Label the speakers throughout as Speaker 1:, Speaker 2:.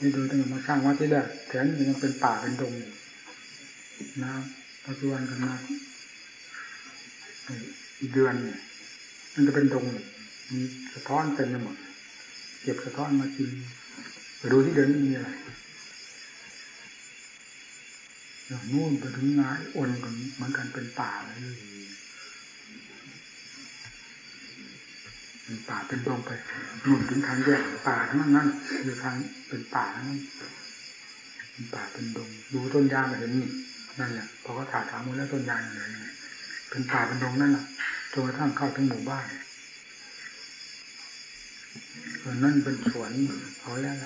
Speaker 1: นี่ดูตั้งแต่มาสร้างวัดที่แรกแถมยังเป็นป่าเป็นดงนะปัจจุบันกันมาอีกเดือนมันจะเป็นดงมีสะท้อนเต็มไปหมดเก็บสะท้อนมากินไปดูที่เดินมีอะไรอย่างนู่นไปถึงงายอนกันเหมือนกันเป็นป่าเลย ป็นป่าเป็นดงไปนู่นถึงทางแยกป่าทั้งนั้นคือทางเป็นป่าทั้งนั้นเป็นป่าเป็นดงดูต้นยางเห็นนี่นั่นแหละพอเขาถ่ายถามมูลแล้วต้นยางอย่างไรเป็นป่าเป็นดงนั่นแหละจนกระทั่งเข้าถึงหมู่บ้านส่วนนั่นเป็นสวนเขาแล้ว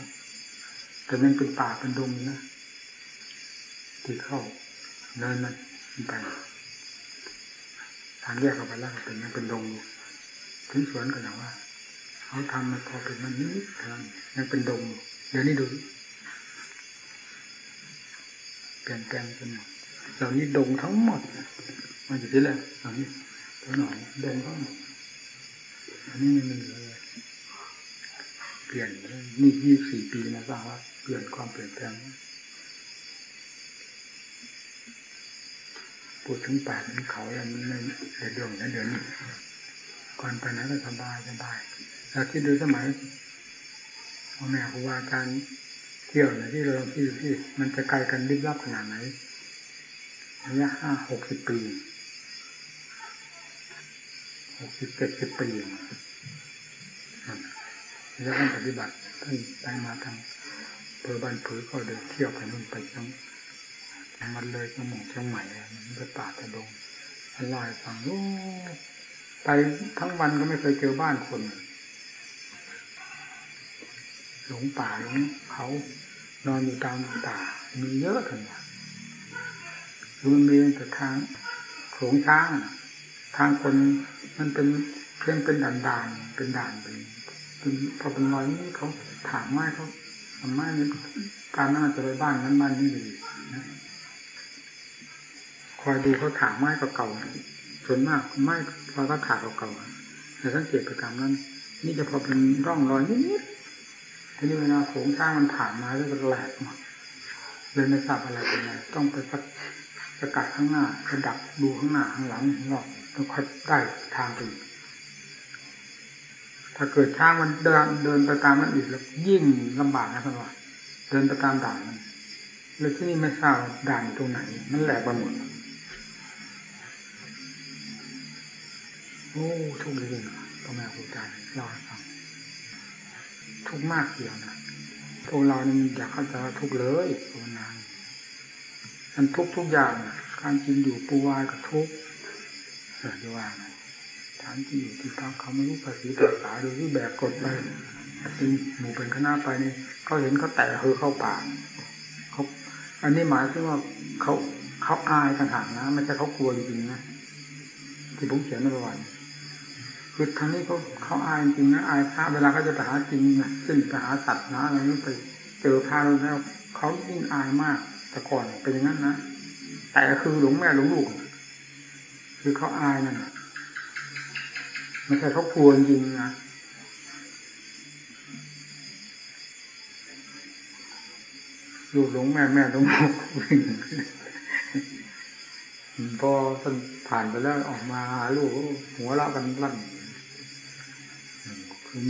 Speaker 1: แต่มันเป็นป่าเป็นดงนะที่เข้าเนินมันไปทางแยกออกไปแล้วเป็นยังเป็นดงอยู่ ถึงสวนก็อย่างว่าเขาทำมันพอเป็นมันนิดเท่านั้นยังเป็นดงเดี๋ยวนี้ดูเปลี่ยนแปลงเป็นหมดเหล่านี้ดงทั้งหมดมันอยู่ที่แรกเหล่านี้ตัวหน่อยดงทั้งหมดอันนี้ไม่มีเลยเปลี่ยนนี่ยี่สี่ปีนะทราบว่าเปลี่ยนความเปลี่ยนแปลงพูดถึงป่าถึงเขาแล้วมันไม่เดือดงนะเดือนนี้ ก่อนไปนั้นก็สบายสบายแล้วที่ดูสมัยพ่อแม่ครูบาอาจารย์เที่ยวในที่เราที่ที่มันจะไกลกันลิบลับขนาดไหนระยะห้าหกสิบปีหกสิบเจ็ดสิบปีแล้วท่านปฏิบัติท่านไปมาทางเปอบ้านผือก็เดินเที่ยวไปนู่นไปจังมันเลยจังหม่งจังใหม่มันไปป่าตะดงลอยฟังโอ้ ไปทั้งวันก็ไม่เคยเจอบ้านคน หลงป่าหลงเขานอนอยู่ตามป่ามีเยอะถึงมันมีแต่ทางโขงช้าง ทางคนมันเป็นเพียงเป็นด่านด่านเป็นด่านเป็นพอเป็นรอยนี้เขาถามไม้เขาทำไมนี่การน่าจะไปบ้านนั้นบ้านนี้ดีคอยดูเขาถามไม้เก่าๆส่วนมากไม้ พอเขาถาเก่าๆแต่สังเกตไปตามนั้น นี่จะพอเป็นร่องรอยนิดๆทีนี้เวลาโขงช้างมันผ่านมาแล้วก็แหลกหมดเลยไม่ทราบอะไรเป็นไงต้องไปสักสกัดข้างหน้าระดับดูข้างหน้าข้างหลังข้างนอกแล้วค่อยได้ทางไปถ้าเกิดช้างมันเดินเดินไปตามมันอีกแล้วยิ่งลำบากนะท่านว่าเดินไปตามด่านมันแล้วที่นี่ไม่ทราบด่านตรงไหน มันแหลกไปหมด โอ้ทุกข์จริงพ่อแม่ครูอาจารย์เล่าให้ฟังทุกมากเดียวนะพวกเรานี่อยากเข้าใจทุกเลยภาวนามันทุกทุกอย่างการกินอยู่ปูวายกับทุกเออจะว่าไงฐานที่อยู่ที่พักเขาไม่รู้ภาษีภาษาดูที่แบกกดไปเป็นหมู่เป็นคณะไปนี่เขาเห็นเขาแตะเฮอเข้าป่าเขาอันนี้หมายถึงว่าเขาเขาอายต่างหากนะไม่ใช่เขากลัวจริงๆนะที่ผมเขียนในประวัติ คือทางนี้เขาเขาอายจริงนะอายพระเวลาเขาจะไปหาจริงนะซึ่งไปหาสัตว์นะอะไรนี้ไปเจอพระแล้วเขายิ่งอายมาก แต่ก่อนเป็นอย่างนั้นนะแต่คือหลวงแม่หลวงลูก คือเขาอายนั่นไม่ใช่เขากลัวจริงนะลูกหลงแม่แม่หลงลูกพอท่านผ่านไปแล้วออกมาหาลูกหัวเราะกันลั่น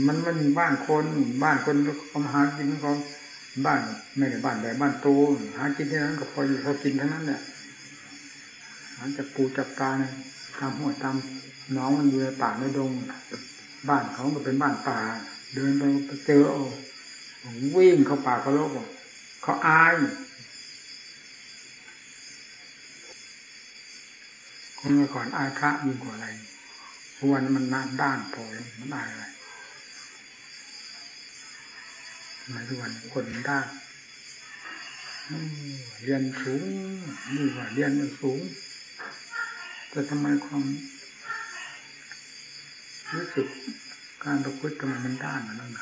Speaker 1: มันมันมีบ้านคนบ้านคนเขาหากินเขาบ้านไม่ได้บ้านใหญ่บ้านโตหากินที่นั้นก็พออยู่พอกินทั้งนั้นแหละหาจับปูจับปลาเนี่ยตามหัวตามน้องมันอยู่ในป่าในดง บ้านเขาก็เป็นบ้านป่า เดินไปเจอโอ้วิ่งเข้าป่าเขาโลกเขาอายคนเมื่อก่อนอายพระยิ่งกว่าอะไรวันมันนานด้านพอมันอายอะไร มาทุกวันคนด้านเรียนสูงนี่ว่าเรียนมันสูง แต่ทำไมความรู้สึกการประพฤติทำไมมันด้านมันนั่น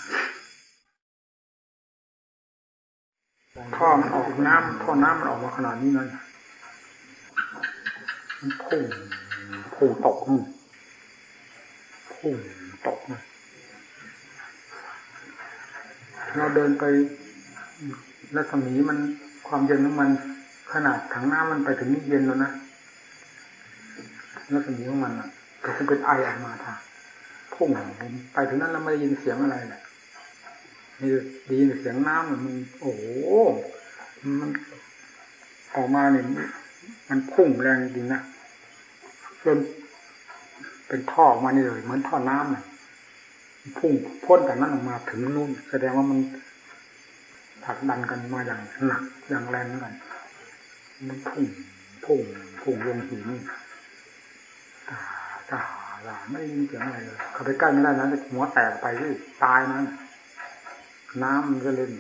Speaker 1: ท่อมันออกน้ำท่อน้ำมันออกมาขนาดนี้เลยมันพุ่งพุ่งตกพุ่งตกเลย เราเดินไปแล้วตรงนี้มันความเย็นของมันขนาดถังน้ำมันไปถึงนี่เย็นแล้วนะแล้วตรงนี้ของมันอะก็คงเป็นไอออกมาทางพุ่งผมไปถึงนั้นแล้วไม่ได้ยินเสียงอะไรแหละมีดียินเสียงน้ำมันโอ้โหมันออกมาเนี่ยมันพุ่งแรงจริงนะจนเป็นท่อออกมานี่เลยเหมือนท่อน้ำเลย พุ่งพ่นแต่นั้นออกมาถึงนู่น แสดงว่ามันผลักดันกันมาอย่างหนักอย่างแรงเหมือนกันมันพุ่งพุ่งพุ่งลงหินตาตาตาไม่มีเสียงอะไรเลยเขาไปใกล้ไม่ได้นะหัวแตกไปที่ตายนั้น น้ำมันก็เล่น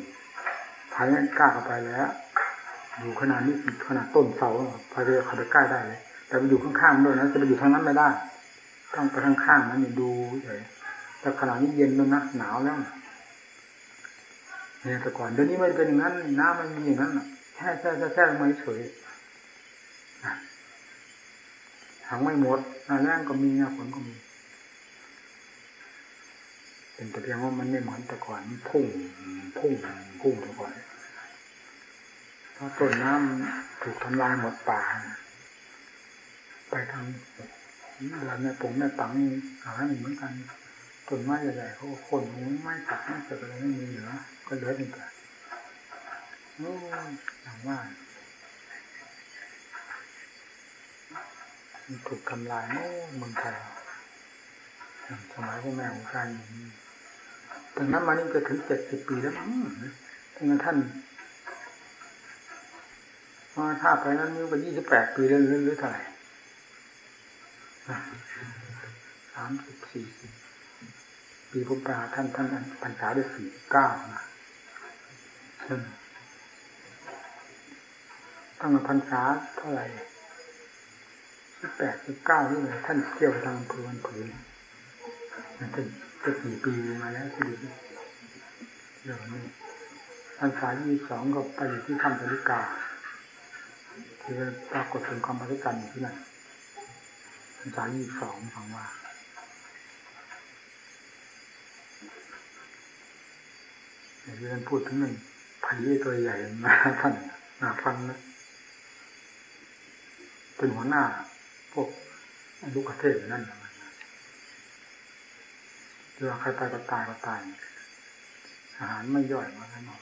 Speaker 1: ภายกล้าเข้าไปแล้วอยู่ขนาดนี้ขนาดต้นเสาพายเรือเขาไปใกล้ได้เลยแต่ไปอยู่ข้างๆด้วยนะจะไปอยู่ทางนั้นไม่ได้ ต้องไปข้างๆนั้นดูเลย แต่ขนาดนี้เย็นแล้วนะหนาวแล้วเนี่ยแต่ก่อนเดี๋ยวนี้ไม่เป็นอย่างนั้นน้ำมันมีอย่างนั้นแค่แค่แค่แค่ไม่เฉยถังไม่หมดหน้าแรงก็มีหน้าฝนก็มี เป็นแต่เพียงว่ามันไม่เหมือนแต่ก่อนพุ่งพุ่งพุ่งแต่ก่อนเพราะต้นน้ำถูกทำลายหมดป่าไปทางเวลาแม่ปงแม่ปังหาเหมือนกัน ต้นไม้ใหญ่ๆเขาคนไม้ตัดไม้ตัดอะไรไม่มีเหลือก็เหลือแต่โอ้อย่างว่ามันถูกทำลายโอ้เมืองไทยสมัยพ่อแม่ของการตั้งนั้นมานี่จะถึงเจ็ดสิบปีแล้วมั้งทั้งท่านมาถ้าไปนั้นนี่ก็ยี่สิบแปดปีแล้วหรือเท่าไหร่สามสิบสี่สิบ ปีพุทธาท่านท่านพรรษาได้สี่เก้านะตั้งพรรษาเท่าไหร่สิบแปดสิบเก้านี่เลยท่านเที่ยวทางพื้นผืนมันจะจะกี่ปีมาแล้วที่ดีเรื่องนี้พรรษายี่สองก็ไปอยู่ที่ถ้ำสริกาที่ปรากฏถึงความปฏิกันที่นั่นพรรษายี่สองฟังว่า อย่างที่ท่านพูดถึงนึ่งผีตัวใหญ่มาท่านมาฟังนะเป็นหัวหน้า พวกลูกเทศนั่นเรือใครตายก็ตายก็ตายอาหารไม่ย่อยมาแล้ว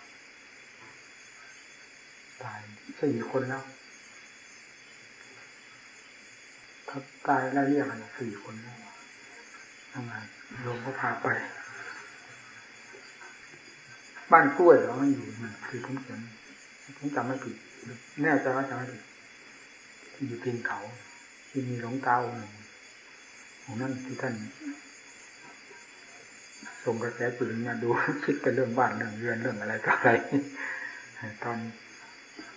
Speaker 1: ตายสี่คนแล้วถ้าตายได้วเรียกกันสี่คนแล้วทำไงโยมก็พาไป บ้านกล้วยเราไม่อยู่มันคือผมเขียนผมจำไม่ผิดแน่ใจว่าจำไม่ผิดที่อยู่ตีนเขา ที่มีหลงเตาหนึ่งของนั่นที่ท่านส่งกระแสจิตมาดูคิดไปเรื่องบ้านเรื่องเรือนเรื่องอะไรต่ออะไรตอน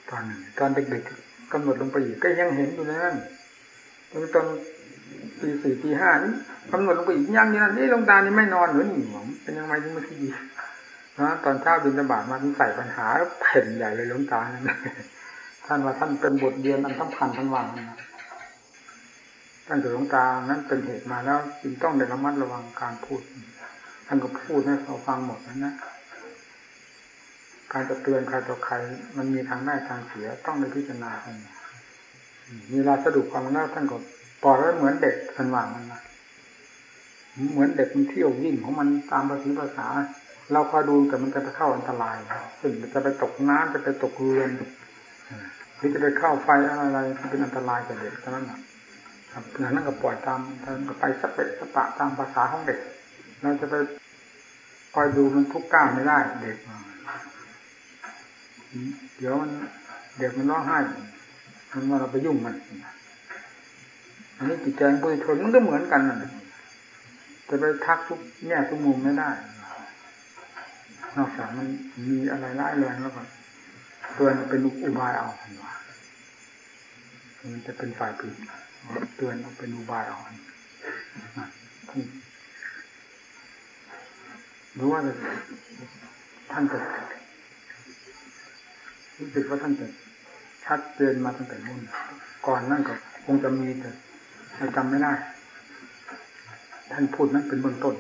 Speaker 1: ตอนหนึ่งตอนเด็กๆกำหนดลงไปอีกก็ยังเห็นอยู่นั่นตอนปีสี่ปีห้านี่กำหนดลงไปอีกยังนี่นนี่ลงตานี่ไม่นอนหรือหนีหวงเป็นยังไงถึงไม่ที่ดี นะตอนเช้าบินบาตมาใส่ปัญหาเพ่นใหญ่เลยล้มตาท่านว่าท่านเป็นบทเรียนอันสำคัญทั้งวันนะท่านถือลวงตานั้นเป็นเหตุมาแล้วจึงต้องได้ระมัดระวังการพูดท่านก็พูดให้เราฟังหมดนะนะการจะเตือนใครต่อใคร มันมีทางได้ทางเสียต้องได้พิจารณาท่านเวลาสะดุดความน่าท่านก็ปล่อยไว้เหมือนเด็กทันวางมันนะเหมือนเด็กมันเที่ยววิ่งของมันตามภาษาภาษา เราคอยดูแต่มันจะไปเข้าอันตรายซึ่งจะไปตกน้ำจะไปตกเรือนหรือจะไปเข้าไฟอะไรที่เป็นอันตรายกับเด็กเท่านั้นครับหลังนั้นก็ปล่อยตามท่านก็ไปสเปะสปะตามภาษาของเด็ก เราจะไปคอยดูมันทุกก้าวไม่ได้เด็กเดี๋ยวมันเด็กมันร้องไห้มันว่าเราไปยุ่งมันอันนี้จิตใจผู้ชนมันก็เหมือนกันนะจะไปทักทุกแง่ทุกมุมไม่ได้ นอกจากมันมีอะไรร้ายแรงแล้วก็เตือนเป็นอุบายเอาเห็นว่ามันจะเป็นฝ่ายผิดเตือนเอาเป็นอุบายเอารู้ว่าท่านจะรู้สึกว่าท่านจะชัดเจนมาตั้งแต่นู่นก่อนนั่นก็คงจะมีแต่จำไม่ได้ ท่านพูดนั้นเป็นเบื้องต้น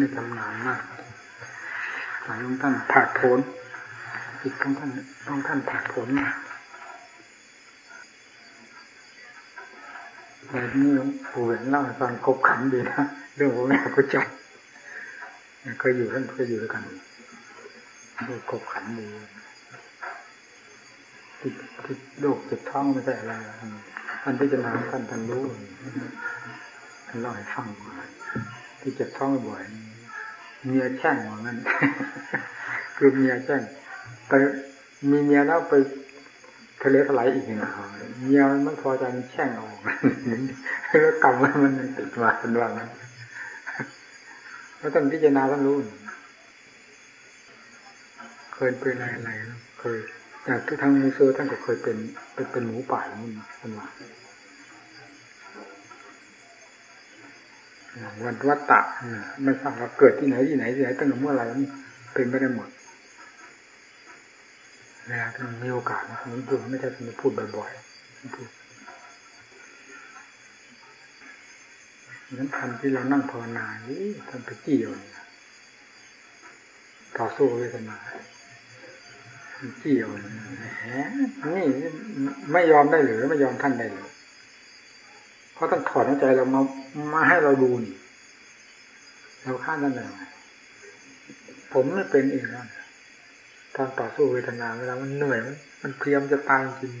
Speaker 1: ได้ทำนานมากสายองท่านผ่าโผนจิตของท่านของท่านผ่าโผนมาแต่นี่ผู้เห็นเล่าให้ฟังคบขันดีนะเรื่องของแม่ก็จับเคยอยู่ท่านเคยอยู่ด้วยกันดูคบขันดีติดติดโรคติดท้องไม่ใช่อะไรท่านพิจารณาท่านท่านรู้ท่านเล่าให้ฟังที่เจ็บท้องบ่อย เมียแช่งว่างั้นคือเมียแช่งไปมีเมียแล้วไปทะเลถลายอีกหนึ่งเมียไม่พอใจแช่งออกแล้วกรรมมันติดมาเป็นว่างั้นแล้วท่านพิจารณาท่านรู้เคยเป็นอะไรอะไรเคยจากทุกทางมูเซอร์ท่านก็เคยเป็นเป็นเป็นหมูป่าอย่างนี้เป็นว่า วันวัตตะไม่ทราบว่าเกิดที่ไหนที่ไหนที่ไหนตั้งแต่เมื่อไรเป็นไม่ได้หมดเวลาท่มีโอกาสนะผมพูดไม่ได้พูดบ่อยๆพูดนั้นทันที่เรานั่งภาวนานี่ท่านไปจี้อยู่ต่อสู้เวทนาจี้อยู่นี่ไม่ยอมได้หรือไม่ยอมท่านได้หรือ เพราะท่านถอดใจเรามามาให้เราดูนี่เราฆ่านั่นเลยผมไม่เป็นเองนะตอนต่อสู้เวทนาเวลามันเหนื่อยมันมันเพียมจะตายจริง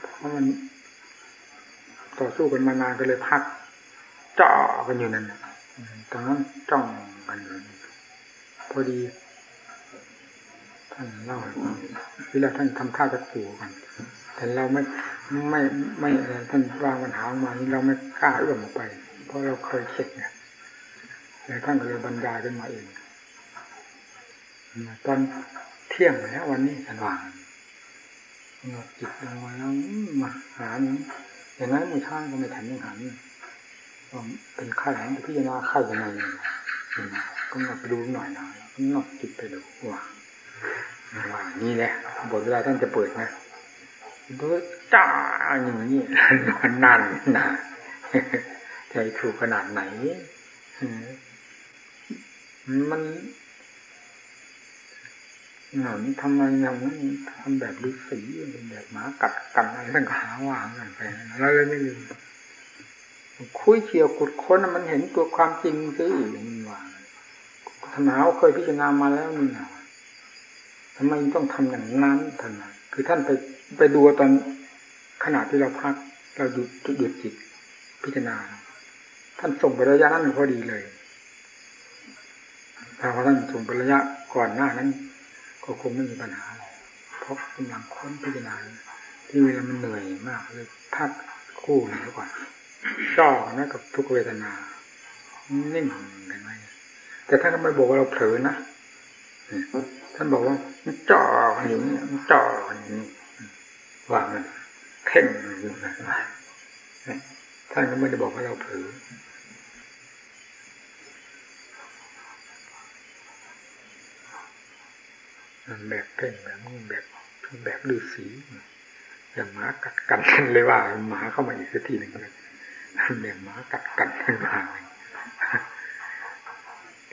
Speaker 1: เพราะมันต่อสู้กันมานานก็เลยพักจ่อกันอยู่นั่นตอนนั้นจ้องกันอยู่พอดีท่านเล่าเวลาท่านทำท่าจะขู่กัน แต่เราไม่ไม่ไม่ท่านวางปัญหาออกมานี่เราไม่กล้าเอื้อมออกไป เพราะเราเคยเช็ดเนี่ยแล้วท่านก็เลยบรรยายขึ้นมาเองตอนเที่ยงแล้ววันนี้สว่างจิตลงมาแล้วมาหาอย่างนั้นมือข้างก็ไม่ทันยังหันเป็นไข้หลังพิจารณาไข้ยังไงก็มาดูหน่อยนะก็นอกจิตไปดูว่าว่านี่แหละบทเวลาท่านจะเปิดนะ ดูจ้าอย่างนี้นั่นนะใจถูกขนาดไหนมันหนังทำไมอย่างนั้นทำแบบฤาษีแบบหมากัดกันอะไรต่างหาว่างกันไปแล้วเลยไม่ลืมคุยเชี่ยวกุดค้นมันเห็นตัวความจริงสิมันว่าธนาเคยพิจารณามาแล้วนี่นะทำไมต้องทำอย่างนั้นท่านคือท่านไป ไปดูตอนขณะที่เราพัก เราหยุดหยุดจิตพิจารณา ท่านส่งไประยะนั้นพอดีเลยถ้าว่าท่านส่งไประยะก่อนหน้านั้น ก็คงไม่มีปัญหาอะไรเพราะกำลังค้นพิจารณาที่เวลามันเหนื่อยมากเลยพักคู่หนึ่งก่อนจ่อนะกับทุกเวทนานิ่งกันไหมแต่ท่านก็ไม่บอกว่าเราเผลอนะท่านบอกว่าจ่ออยู่นี่จ่ออย่างนี้ วางมันเพ่งอยู่นะท่านก็ไม่ได้บอกว่าเราเผลอแบบเพ่งแบบนี้แบบแบบฤาษีอย่างหมากัดกันเลยว่าหมาเข้ามาอีกสักทีหนึ่งเลยแบบหมากัดกันขึ้นมา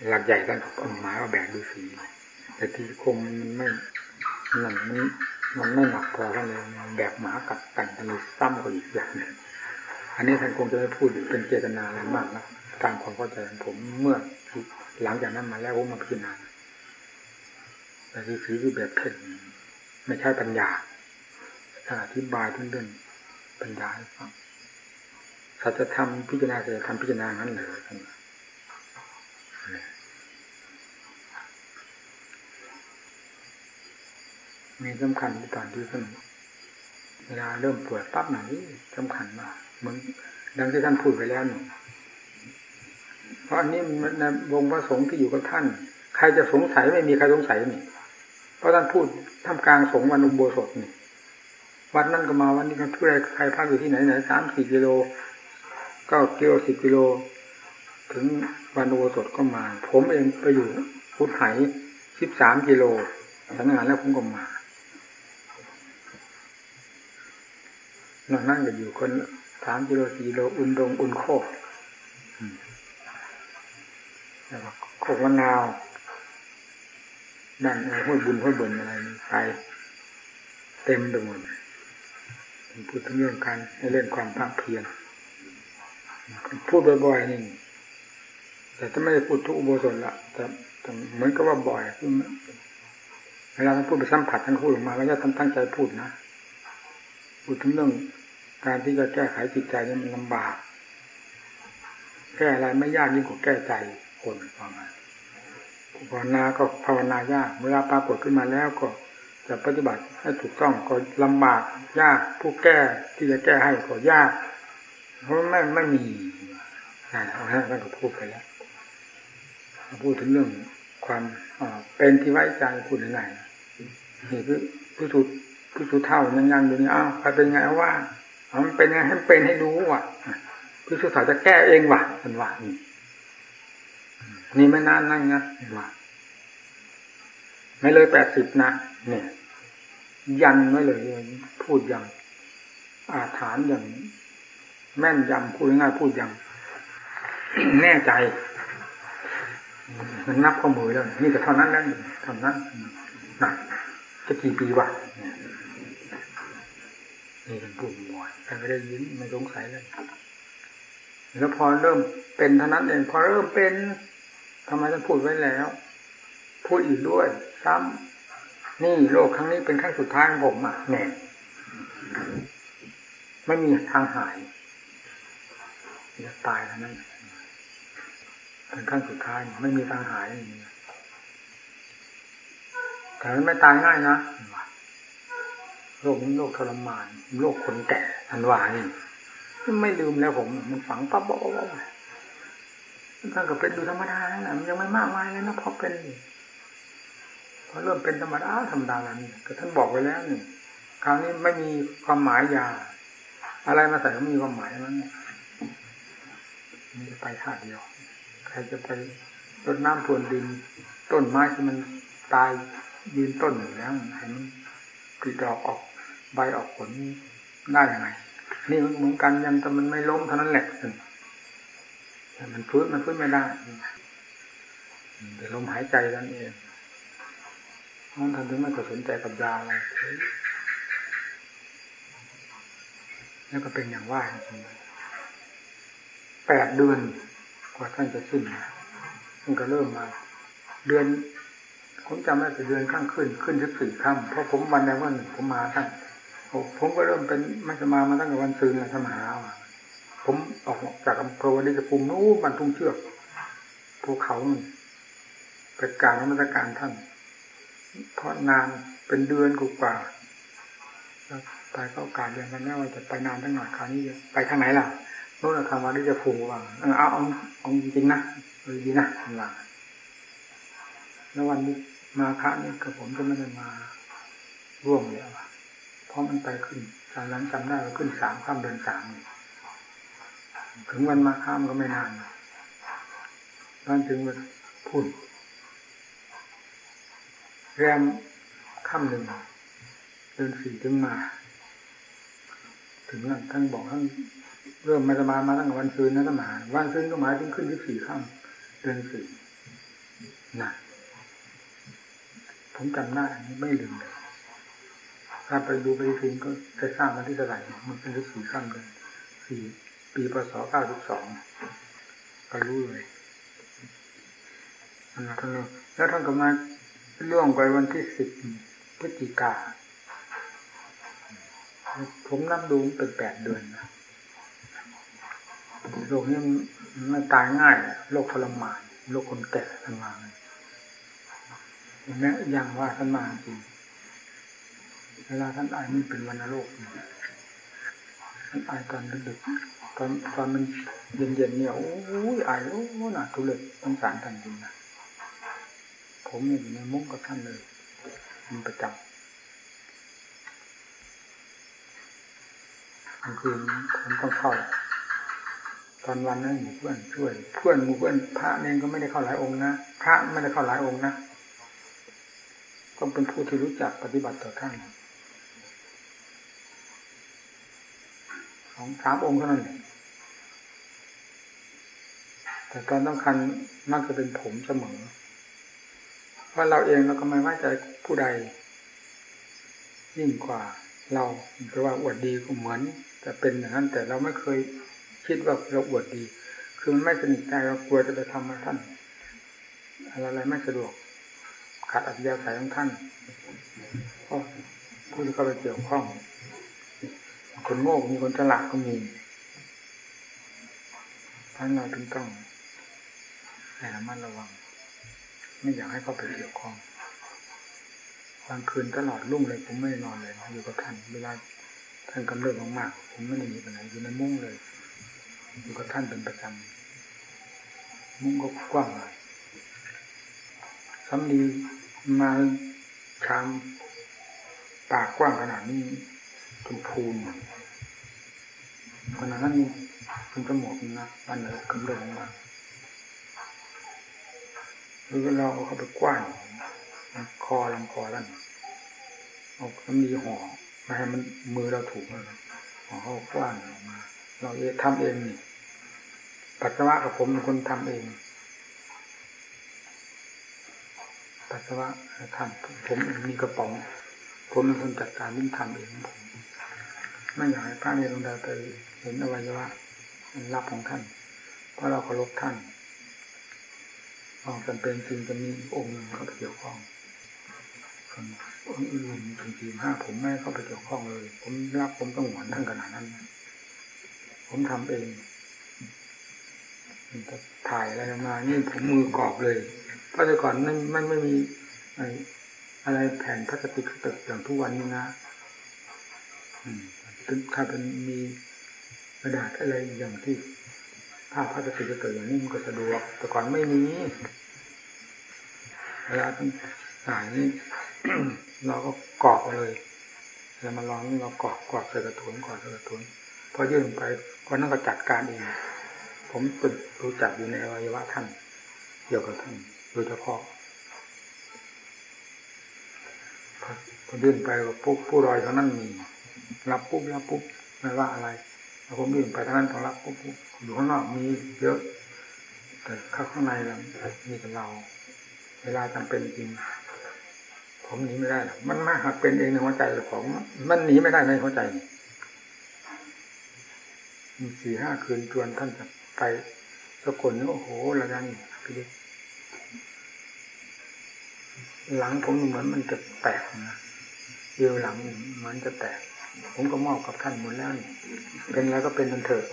Speaker 1: หลักใหญ่ท่านเอาหมาแบบฤาษีแต่ที่คมมันไม่นั่นมัน มันไม่หนักพอท่านเลยแบบหมากัดกันทันเลยซ้ำกว่าอีกอย่างนึงอันนี้ท่านคงจะไม่พูดเป็นเจตนาอะไรมากนะตามความเข้าใจของผมเมื่อหลังจากนั้นมาแล้วผมมาพิจารณาแต่ที่คือคือแบบเพ่งไม่ใช่ปัญญาถ้าอธิบายเรื่องปัญญาให้ฟังสัจธรรมพิจารณาจะทำพิจารณางั้นเลยท่าน มีสำคัญตอนที่ท่านเวลาเริ่มปวดปั๊บหน่อยสำคัญมากเหมือนดังที่ท่านพูดไปแล้วนี่เพราะอันนี้ในวงพระสงฆ์ที่อยู่กับท่าน ใครจะสงสัยไม่มีใครสงสัยนี่เพราะท่านพูดทำกลางสงวันอุโบสถนี่วัดนั่นก็มาวันนี้กันทุกไรใครพักอยู่ที่ไหนไหนสามสี่กิโลเก้ากิโลสิบกิโล ถึงวันอุโบสถก็มา ผมเองไปอยู่พุทธไหสิบสามกิโลทำงานแล้วผมก็มา นั่งกันอยู่คนสามกิโลสี่โลอุ่นรงอุ่นโคกแล้วก็โคกมะนาวนั่นห้วยบุญห้วยบนอะไรไปเต็มไปหมดพูดถึงเรื่องการให้เล่นความภาคเพียรพูดบ่อยๆนี่แต่ถ้าไม่ได้พูดทุกอุโบสถละแต่เหมือนกับว่าบ่อยเวลาท่านพูดไปสัมผัสท่านพูดออกมาแล้วจะท่านตั้งใจพูดนะ พูดถึงเรื่องการที่จะแก้ไขจิตใจนี่มันลำบาก แก้อะไรไม่ยากยิ่งกว่าแก้ใจคนฟังภาวนาก็ภาวนายากเวลาปรากฏขึ้นมาแล้วก็จะปฏิบัติให้ถูกต้องก็ลำบากยากผู้แก้ที่จะแก้ให้ก็ยาก เพราะไม่ไม่มีนะเอาฮะท่านก็พูดไปแล้วพูดถึงเรื่องความเป็นที่ไว้ใจพูดยังไงนี่คือผู้สุ ดผู้สุเท่ายังยังอยู่นี่อ้าวใครเป็นไงว่ามันเป็นไงให้เป็นให้รู้ว่ะผู้สุเท่าจะแก้เองว่ะเป็นว่านี่นี่ไม่นานนั่งนะว่าไม่เลยแปดสิบนะเนี่ย ยันไว้เลยพูดอย่างอาถานอย่างแม่นยำพูดง่ายพูดอย่าง แน่ใจมันนับข้อมือแล้วนี่ก็เท่านั้นแล้วเท่านั้นนะจะกี่ปีวะนี่ เป็นพูดบ่อยใครไม่ได้ยินไม่สงสัยเลยแล้วพอเริ่มเป็นเท่านั้นเองพอเริ่มเป็นทำไมท่านพูดไว้แล้ว พูดอีกด้วย ซ้ำนี่โลกครั้งนี้เป็นครั้งสุดท้ายของผมอะเนี่ยไม่มีทางหายจะตายแล้วนั่นเป็นขั้นสุดท้ายไม่มีทางหายแต่ไม่ตายง่ายนะ โลกนี้โลกทรมาน โลกคนแก่ทันวานี่ไม่ลืมแล้วผมมันฝังปั๊บบ๊อบท่านก็เป็นดูธรรมดาแล้วนะมันยังไม่มากมายเลยนะพอเป็นพอเริ่มเป็นธรรมดาธรรมดาแล้วนี่ก็ท่านบอกไว้แล้วนี่คราวนี้ไม่มีความหมายยา อะไรมาใส่ก็มีความหมายนั้นมันจะไปท่าเดียว ใครจะไปรดน้ำพรวนดิน ต้นไม้ที่มันตายยืนต้นอยู่แล้วให้มันกรีดอกออก ใบออกผลได้ยังไงนี่มันเหมือนกันยังแต่มันไม่ล้มเท่านั้นแหละแต่มันฟื้นมันฟื้นไม่ได้แต่ลมหายใจนั่นเองนั่นท่านถึงไม่ก็สนใจกับยาอะไรแล้วก็เป็นอย่างว่าจริงแปดเดือนกว่าท่านจะสิ้นมันก็เริ่มมา เดือน ผมจำได้แต่เดือนข้างขึ้น ขึ้นสิบสี่ค่ำเพราะผมวันใดวันหนึ่งผมมาท่าน ผมก็เริ่มเป็นไม่จะมามาตั้งแต่วันซืนเลยท่านมหาผมออกจากอำเภอวันนี้จะภูมินู้นบรรทุงเชือกภูเขาเป็นการนมัสการท่านเพราะนานเป็นเดือนกว่าแล้วไปก็กาสเดือนกันแน่ว่าจะไปนานตั้งหน่อยคราวนี้ไปทางไหนล่ะโน่นคำว่าที่จะฟูว่างเอาเอาเอาจริงนะดีนะว่าแล้ววันนี้มาพระนี่กับผมก็ไม่ได้มาร่วมเลยว่ะ เพราะมันไปขึ้นตอนนั้นจำได้ว่าขึ้นสามข้ามเดือนสามถึงวันมาข้ามก็ไม่นานนั่นถึงวันพุ่นแรมค่ำหนึ่งเดือนสี่ถึงมา ถึงนั่นท่านบอกท่านเริ่มมาสมามาตั้งแต่วันซืนนะสมาวันซืนก็หมายถึงขึ้นที่สี่ข้ามเดือนสี่นะผมจำได้ไม่ลืมเลย ถ้าไปดูไปถึงก็จะทราบวันที่เท่าไหร่มันเป็นที่สี่ข้ามเดือนสี่ปีพศเก้าสิบสองก็รู้เลยนะท่านแล้วท่านก็มาล่วงไปวันที่สิบพฤศจิกาผมนับดูเป็นแปดเดือนนะโรคนี้มันตายง่ายโรคทรมานโรคคนแก่ท่านมาแม้ยังว่าท่านมาจริง เวลาท่านอายนี่เป็นวันโรคท่านอายตอนดึกตอนตอนมันเย็นๆเนี่ยโอ้ยอายโอ้หนักทุเรศสงสารท่านจริงนะผมอยู่ในมุ้งกับท่านเลยมันประจำกลางคืนผมต้องเข้า ตอนวันนั้นหมู่เพื่อนช่วย เพื่อนหมู่เพื่อนพระเองก็ไม่ได้เข้าหลายองค์นะพระไม่ได้เข้าหลายองค์นะต้องเป็นผู้ที่รู้จักปฏิบัติต่อท่าน องสามองค์เท่านั้นแต่ตอนสำคัญมักจะเป็นผมเสมอว่าเราเองเราก็ไม่ไว้ใจผู้ใด ยิ่งกว่าเราเพราะว่าอวดดีก็เหมือนจะเป็นอย่างนั้นแต่เราไม่เคยคิดว่าเราอวดดี คือมันไม่สนิทใจเรากลัวจะไปทำมาท่านอะไรไม่สะดวกขัดอัธยาศัยของท่านก็ผู้ที่เข้าไปเกี่ยวข้อง คนโง่มีคนฉลาดก็มีท่านเราถึงต้องให้ระมัดระวัง ไม่อยากให้เขาไปเกี่ยวข้องกลางคืนตลอดรุ่งเลย ผมไม่นอนเลยนะอยู่กับท่านเวลาท่านกำเริบมากๆผมไม่ได้มีปัญหาอยู่ในมุ้งเลยอยู่กับท่านเป็นประจำมุ้งก็กว้างเลยสำลีมาชามปากกว้างขนาดนี้จนพูน ขนนั้นเป็นจมูกนะอันไหนกำเริบมาหรือเราเอาเข้าไปกว้านคอลำคอลั่นเอาน้ำดีห่อมาให้มันมือเราถูกเลยห่อเข้ากว้านออกมา เราเองทำเองนี่ปัสสาวะกับผมเป็นคนทำเอง ปัสสาวะทำผมมีกระป๋อง ผมเป็นคนจัดการนิ่งทำเองผม ไม่อยากให้พระเนรลงดาไปเห็นอวัยวะรับของท่าน เพราะเราเคารพท่านลองจำเป็นจริงจะมีองค์หนึ่งเข้าไปเกี่ยวข้องคนองค์อื่นจริงๆห้าผมไม่เข้าไปเกี่ยวข้องเลย ผมรักผมต้องหวนท่านขนาดนั้น ผมทำเองถ่ายอะไรมา นี่ผมมือกรอบเลยเพราะแต่ก่อนไมันมันไม่มีอะไรแผ่นพลาสติกตึกอย่างทุกวันนี้นะ ถ้าเป็นมีกระดาษอะไรอย่างที่ผ้าพลาสติกเกิดอย่างนี้มันก็สะดวก แต่ก่อนไม่มีเวลาต้องสายนี้เราก็กรอกเลยแล้วมาลองเรากรอกกรอกใส่กระถุนกรอกใส่กระถุนพอยื่นไปก็นั่งก็จัดการเองผมเป็นรู้จักอยู่ในอวัยวะท่านเกี่ยวกับท่านโดยเฉพาะพอยื่นไปก็ปุ๊บผู้รอยเท่านั้นมี รับปุ๊บรับปุ๊บไม่ว่าอะไรผมยื่นไปเท่านั้นต้อรับปุ๊บอยู่ข้างนอกมีเยอะ แต่ข้างข้างในเรามีแต่เรา เวลาจำเป็นจริงผมหนีไม่ได้หรอกมันมากหากเป็นเองในหัวใจแต่ผมมันหนีไม่ได้ในหัวใจมีสี่ห้าคืนจวนท่านจะไปสกลนี่โอ้โหระดันพี่ดิหลังผมเหมือนมันจะแตกนะเดียวหลังเหมันจะแตก ผมก็มอบกับท่านหมดแล้วนี่เป็นแล้วก็เป็นทันเถิด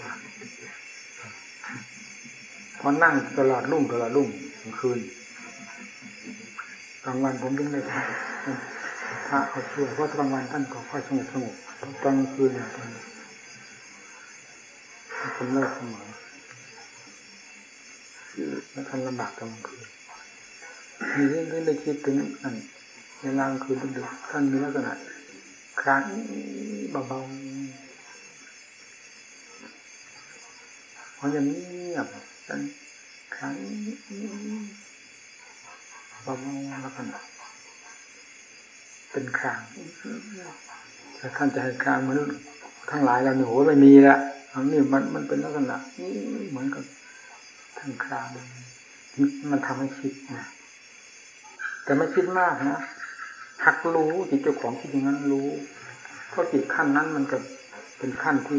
Speaker 1: พอนั่งตลอดรุ่งตลอดรุ่งกลางคืนกลางวันผมถึงได้พระพระเขาช่วยเพราะกลางวันท่านก็ค่อยสงบสงบตอนกลางคืนเนี่ยท่านเลิกเสมอแล้วท่านลำบากกลางคืนมีเรื่องที่ได้คิดถึงอันในกลางคืนดึกท่านมีลักษณะ ครั้งเบาๆพอจะเงียบท่านครั้งเบาๆลักษณะเป็นครางแต่ท่านจะให้ครางมันทั้งหลายเราเนี่ยโหไม่มีละอันนี้มันมันเป็นลักษณะเหมือนกับทั้งครางมันทำให้คิดนะแต่ไม่คิดมากนะหักรู้จิตเจ้าของคิดอย่างนั้นรู้ เพราะจิตขั้นนั้นมันก็เป็นขั้นที่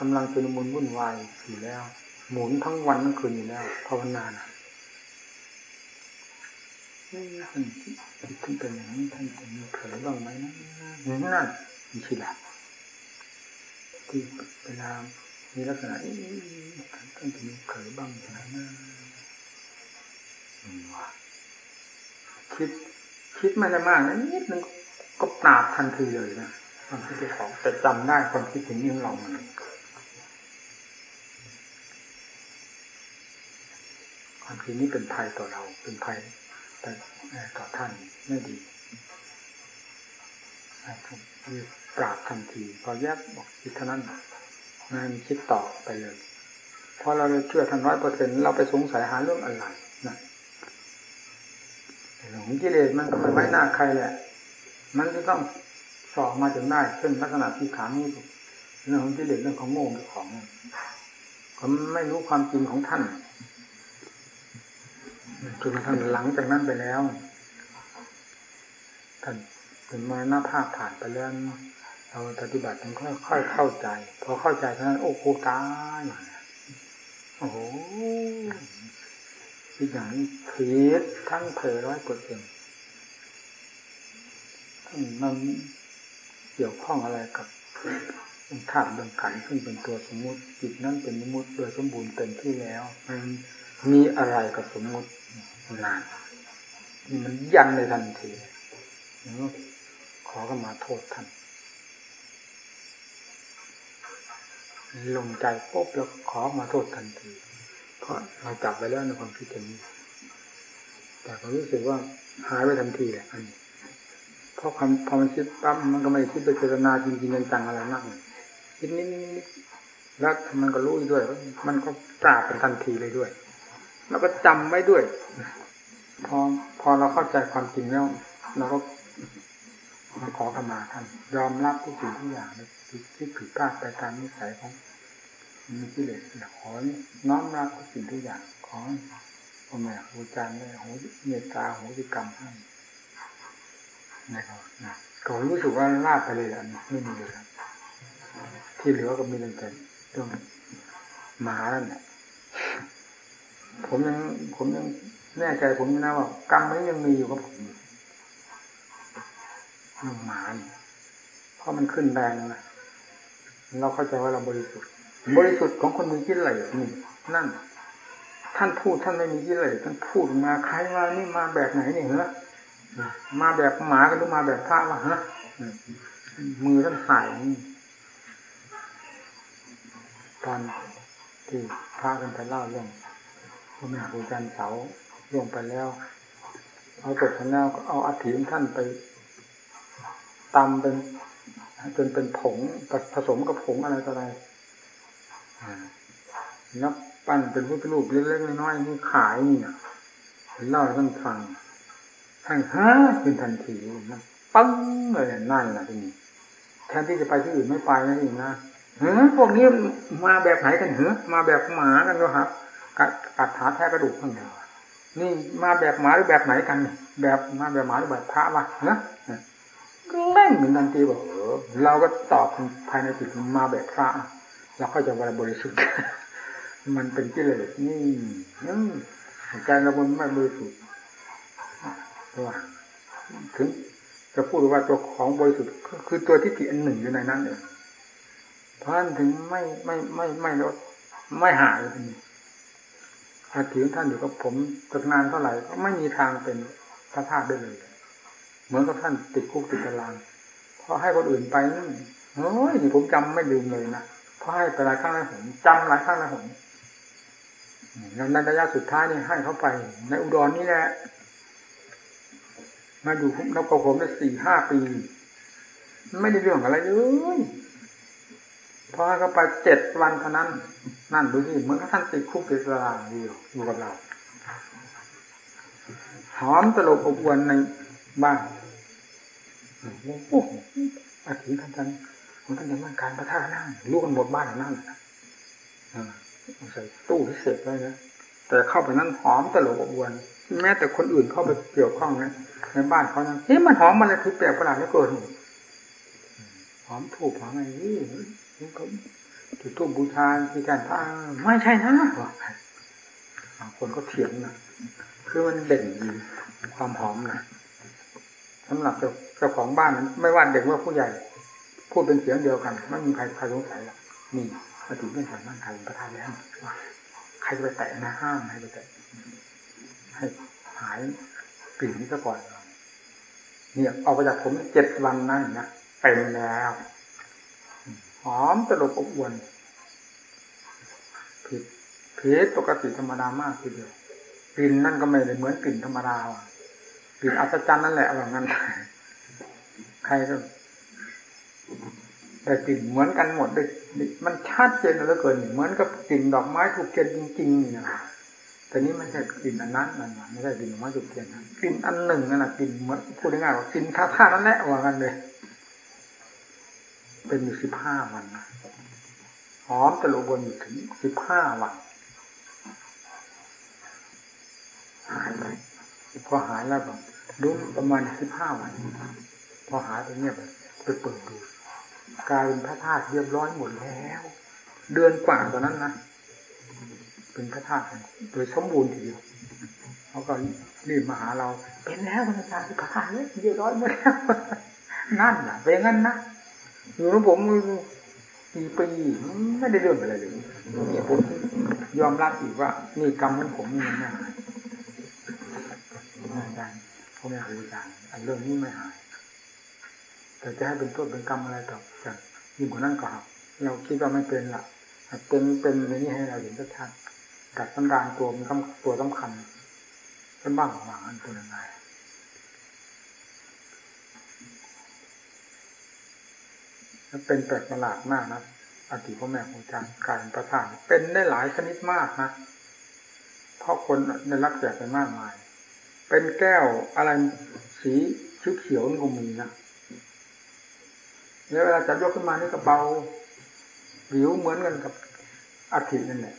Speaker 1: กำลังเป็นมุนวุ่นวายอยู่แล้ว หมุนทั้งวันทั้งคืนอยู่แล้วภาวนานะท่านท่านเป็นอย่างนี้ท่านจะมีเผยบ้างไหมนะนั่นมีชิละที่เวลามีลักษณะท่านจะมีเผยบ้างไหมนะคิดคิดม่ได้มากนะนิดนึง ก็ปราบทันทีเลยนะความคิดของแต่จำได้ความคิดถึงนี้ของเรามันความคิดนี้เป็นภัยต่อเรา เป็นภัยต่ต่อท่านไม่ดีปราบทันที พอแยกบอกคิดเท่านั้นงานคิดต่อไปเลยพอเราเชื่อท่านร้อยเปอร์เซ็นต์เราไปสงสัยหาเรื่องอะไรนะหลงกิเลสมันก็ไม่ไว้หน้าใครแหละ มันจะต้องสอบมาจนได้เช่นลักษณะที่ขานี้เรื่องของกิเลสเรื่องของโง่ของเขาไม่รู้ความจริงของท่านจนกระทั่งหลังจากนั้นไปแล้วท่านถึงมาหน้าภาพผ่านไปแล้วเราปฏิบัติมันค่อยๆเข้าใจ พอเข้าใจเท่านั้นโอ้โหตายโอ้โหอีกอย่างนี้ผิดทั้งเพลร้อยเปอร์เซ็นต์ มันเกี่ยวข้องอะไรกับธาตุดังขันซึ่งเป็นตัวสมมุติจิตนั้นเป็นสมมุติโดยสมบูรณ์เต็มที่แล้วมันมีอะไรกับสมมุตินานมันยันในทันทีขอก็มาโทษท่านลงใจปุ๊บแล้วขอมาโทษทันที เพราะเราจับไปแล้วในความคิดอย่างนี้แต่ก็รู้สึกว่าหายไปทันทีแหละอันนี้ เพราะความพอมันคิดปั๊บมันก็ไม่คิดไปเจตนาจริงๆจังๆอะไรมากคิดนิดๆแล้วมันก็รู้ด้วย มันก็ปราบเป็นทันทีเลยด้วย แล้วก็จำไว้ด้วย พอพอเราเข้าใจความจริงแล้วเราก็มาขอขมาท่านยอมรับทุกสิ่งทุกอย่างที่ผิดพลาดไปตามนิสัยของมีกิเลสขอน้อมรับทุกสิ่งทุกอย่างขอพ่อแม่ครูอาจารย์ได้โหเมตตาโหติกรรมให้ นะครับก็รู้สึกว่าลาบไปเลยอันไม่มีเลยที่เหลือก็มีแต่เรื่องหมาแล้วเนี่ยผมยังผมยังแน่ใจผมนะว่ากรรมนี้ยังมีอยู่กับผมเรื่องหมาเนี่ยเพราะมันขึ้นแรงนะเราเข้าใจว่าเราบริสุทธิ์ บริสุทธิ์ของคนมีกิเลสนี่นั่น ท่านพูดท่านไม่มีกิเลสท่านพูดมาใครมานี่มาแบบไหนนี่เหรอ มาแบบหมากันหรือมาแบบพระวะฮะมือท่านใส่ตอนที่พระกันไปเล่าเรื่องพระแม่ครูจันเสาล่วงไปแล้วเอาจบแล้วก็เอาอัฐิของท่านไปตำเป็นจนเป็นผงผสมกับผงอะไรต่ออะไรนับปั้นเป็นพุทธรูปเล็กๆน้อยๆนี่ขายนี่นะเล่าให้ท่านฟัง ท่านฮะขึ้นทันทีนะปังเลยนั่นแหละที่นี่แทนที่จะไปที่อื่นไม่ไปนะอีกนะเฮ้พวกนี้มาแบบไหนกันเหรอมาแบบหมากันก็ครับกัดขาแท้กระดูกข้างเดียวนี่มาแบบหมาหรือแบบไหนกัน แบบมาแบบหมาหรือแบบพระวะนะเล่นเหมือนทันทีบอกเออเราก็ตอบภายในจิตมาแบบพระเราก็จะวาบริสุทธิ์มันเป็นกิเลสนี่นั่นการระบนไม่บริสุทธิ์ ถึงจะพูดว่าตัวของบริสุทธิ์คือตัวที่ติอันหนึ่งอยู่ในนั้นเองเพานถึงไม่ไม่ไม่ไม่ลดไม่หายอาทิตย์ท่านอยู่กับผมตักนานเท่าไหร่ก็ไม่มีทางเป็นพระธาตุได้เลย เหมือนกับท่านติดคุกติดตารางพอให้คนอื่นไปนั่นเฮ้ยผมจำไม่ลืมเลยนะพอให้แต่หลายครั้งแล้วผมจำหลายครั้งแล้วผมในระยะสุดท้ายนี่ให้เขาไป ในอุดรนี่แหละ มาอยู่นกกระผมได้สี่ห้าปี ไม่ได้เรื่องอะไรเลยพอให้เขาไปเจ็ดวันเท่านั้น นั่นดูสิเหมือนกับท่านติดคุกติดตารางอยู่อยู่กับเราหอมตลบอบอวนในบ้านโอ้โหอาทิตย์ท่านท่านมันท่านจะมั่นการประท่านั่งรู้กันหมดบ้านนั่นใส่ตู้พิเศษเลยนะแต่เข้าไปนั้นหอมตลบอบอวน แม้แต่คนอื่นเข้าไปเกี่ยวข้องนะ ในบ้านเขานั้นเฮ้ยมันหอมมันเลยคือแปลกประหลาดเหลือเกินหอมถูกหอมอะไรนี่เขาจุดทูบบูชาที่การพระไม่ใช่นะบางคนก็เถียงนะคือมันเด่นดีความหอมนะสำหรับเจ้าของบ้านไม่ว่าเด็กว่าผู้ใหญ่ พูดเป็นเสียงเดียวกันไม่มีใครใครสงสัยหรอกนี่ปฏิบัติสามารถทำประทานแล้วว่าใครจะไปแตะนะห้ามให้ไปแตะให้หายกลิ่นนี้ซะก่อน เนี่ยออกมาจากผมเจ็ดวันนั่นนะเต็มแล้วหอมตลบอบอวนผิดผิดปกติธรรมดามากทีเดียวกลิ่นนั่นก็ไม่ได้เหมือนกลิ่นธรรมดากลิ่นอัศจรรย์นั่นแหละว่างั้นใครก็แต่กลิ่นเหมือนกันหมดเลยมันชัดเจนเหลือเกินเหมือนกับกลิ่นดอกไม้ถูกเทียนจริงๆนี่นะ แต่นี้ไม่ใช่กลิ่นอันนั้นนั่นไม่ใช่กลิ่นดอกไม้ถูกเทียนกลิ่นอันหนึ่งนั่นแหละกลิ่นเหมือนพูดง่ายๆว่ากลิ่นท่าท่านั่นแหละว่างั้นเลย เป็นอยู่สิบห้าวันนะหอมตะลุบนอยู่ถึงสิบห้าวันหายไปพอหายแล้วแบบดูประมาณสิบห้าวัน พอหายไปเงียบไปเปิดดูกลายเป็นพระธาตุเรียบร้อยหมดแล้ว เดือนกว่าตอนนั้นนะ เป็นพระธาตุโดยสมบูรณ์ทีเดียวเขาก็รีบมาหาเรา เป็นแล้วพระธาตุพระธาตุเลยเรียบร้อยหมดแล้วนั่นแหละเป็นงั้นนะอยู่ของผมกี่ปีไม่ได้เรื่องอะไรเลยนี่ผมยอมรับอีกว่า นี่กรรมของผมนี่มันไม่หายอาจารย์พ่อแม่ครูอาจารย์อันเรื่องนี้ไม่หายแต่จะให้เป็นโทษเป็นกรรมอะไรต่อจากยิ่งกว่านั้นก็หักเราคิดว่าไม่เป็นละเป็นเป็นในนี้ให้เราเห็นชัดๆ กับสันดานตัวมันตัวสำคัญเป็นบ้างหวังอันเป็นยังไงเป็นแปลกประหลาดมากนะอดีตพ่อแม่ครูอาจารย์การประทาน เป็นได้หลายชนิดมากนะเพราะคนได้รับแจกไปมากมาย เป็นแก้วอะไรสีชุดเขียวนี่ก็มีนะแล้วเวลาจับยกขึ้นมานี่ก็เบาหิวเหมือนกันกับอัฐินั่นแหละ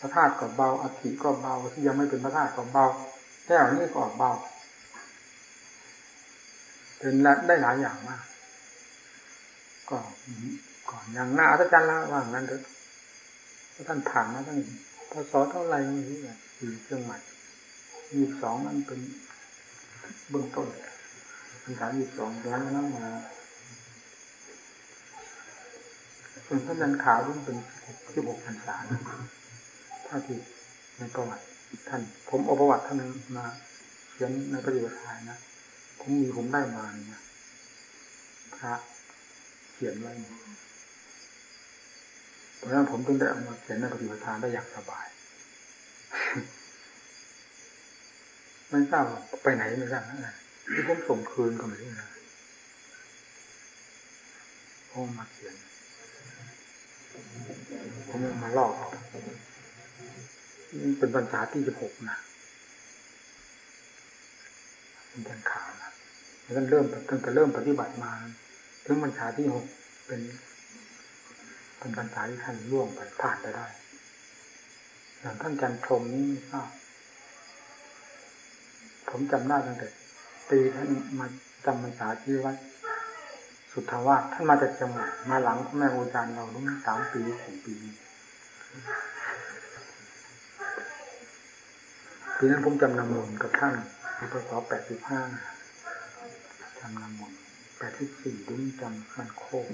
Speaker 1: พระธาตุก็เบาอัฐิก็เบาที่ยังไม่เป็นพระธาตุก็เบาแก้วนี่ก็เบาเป็นได้หลายอย่างมากก็ก่อนอย่างน่าอัศจรรย์ละว่างนั้นเถอะท่านผ่านมาตั้งพศเท่าไหร่ไม่รู้อะอยู่เชียงใหม่ยี่สองนั่นเป็นเบื้องต้นพรรษายี่สองแล้วนั้นมาส่วนท่านนันขาวรุ่นเป็นสิบหกพรรษา ถ้าที่ในประวัติท่าน ผมเอาประวัติท่านมาเขียนในปฏิบัติทายนะผมมีผมได้มาเนี่ยพระเขียนไว้เพราะฉะนั้นผมจึงได้เอามาเขียนในปฏิบัติทานได้อย่างสบายไม่ทราบไปไหนไม่ทราบนะที่ผมส่งคืนก็ไม่รู้นะผมมาเขียน ผมมาลอกนี่ เป็นบรรษาที่สิบหกนะเป็นการข่าวนะแล้วเริ่มตั้งแต่เริ่มปฏิบัติมา ถึงบรรษาที่หกเป็นเป็นบรรษาที่ท่านล่วงไปผ่านไปได้อย่างท่านจันทรมนี่ทราบผมจำได้ตั้งแต่ปีท่านมาจำพรรษาที่วัดสุทธาวาสท่านมาจากจังหวัดมาหลังแม่ครูอาจารย์เราตั้งสามปีสี่ปี ปีนั้นผมจำนำมนกับท่านในพศแปดสิบห้าจำนำมนแปดสิบสี่ดุ้งจำมันโค้ง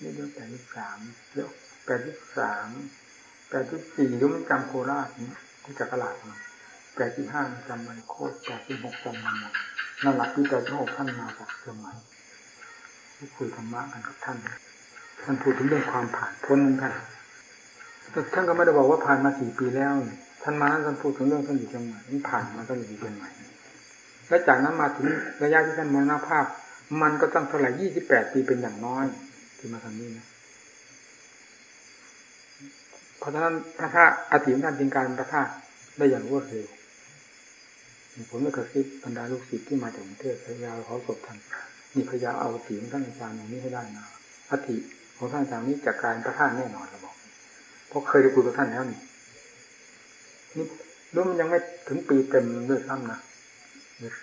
Speaker 1: นี่เดือนแปดสิบสามเดียวแปดสิบสามแปดสิบสี่ดุ้งจำโคราชที่จักรลาดแปดสิบห้าจำมันโคตรแปดสิบหกจำมันหมดนั่นแหละที่แปดสิบหกท่านมาจากเชียงใหม่ที่คุยธรรมะกันกับท่านท่านพูดถึงเรื่องความผ่านพ้นของท่านแต่ท่านก็ไม่ได้บอกว่าผ่านมาสี่ปีแล้ว ท่านมาท่านพูดถึงเรื่องท่านอยู่เชียงใหม่ท่านผ่านมาท่านอยู่เชียงใหม่และจากนั้นมาถึงระยะที่ท่านมรณภาพ มันก็ตั้งเท่าไหร่ยี่สิบแปดปีเป็นอย่างน้อยที่มาทางนี้นะเพราะฉะนั้นพระธาตุอาถิมท่านจึงการพระธาตุได้อย่างรวดเร็วผมก็กระซิบบรรดาลูกศิษย์ที่มาจากกรุงเทพพยาเขาศพท่านนี่พยาเอาสีของท่านอาจารย์อย่างนี้ให้ได้นะอาทิของท่านอาจารย์นี้จากการพระธาตุแน่นอนเราบอกเพราะเคยได้คุยกับท่านแล้วนี่ นี่รู้มันยังไม่ถึงปีเต็มด้วยซ้ำนะ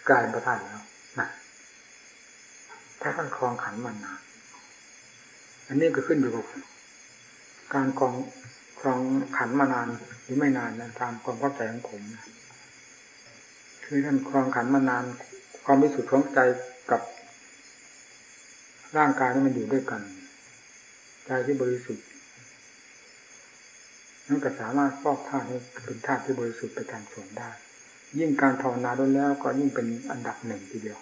Speaker 1: กลายเป็นพระธาตุแล้วนะถ้าท่านคลองขันมันนะอันนี้ก็ขึ้นอยู่กับการคลองคลองขันมานานหรือไม่นานนะตามความเข้าใจของผมนะคือท่านคลองขันมานาน ความรู้สึกของใจกับ ร่างกายนี่มันอยู่ด้วยกันใจที่บริสุทธิ์ นั่นก็สามารถฟอกธาตุให้เป็นธาตุที่บริสุทธิ์ไปตามส่วนได้ ยิ่งการภาวนาด้วยแล้วก็ยิ่งเป็นอันดับหนึ่งทีเดียว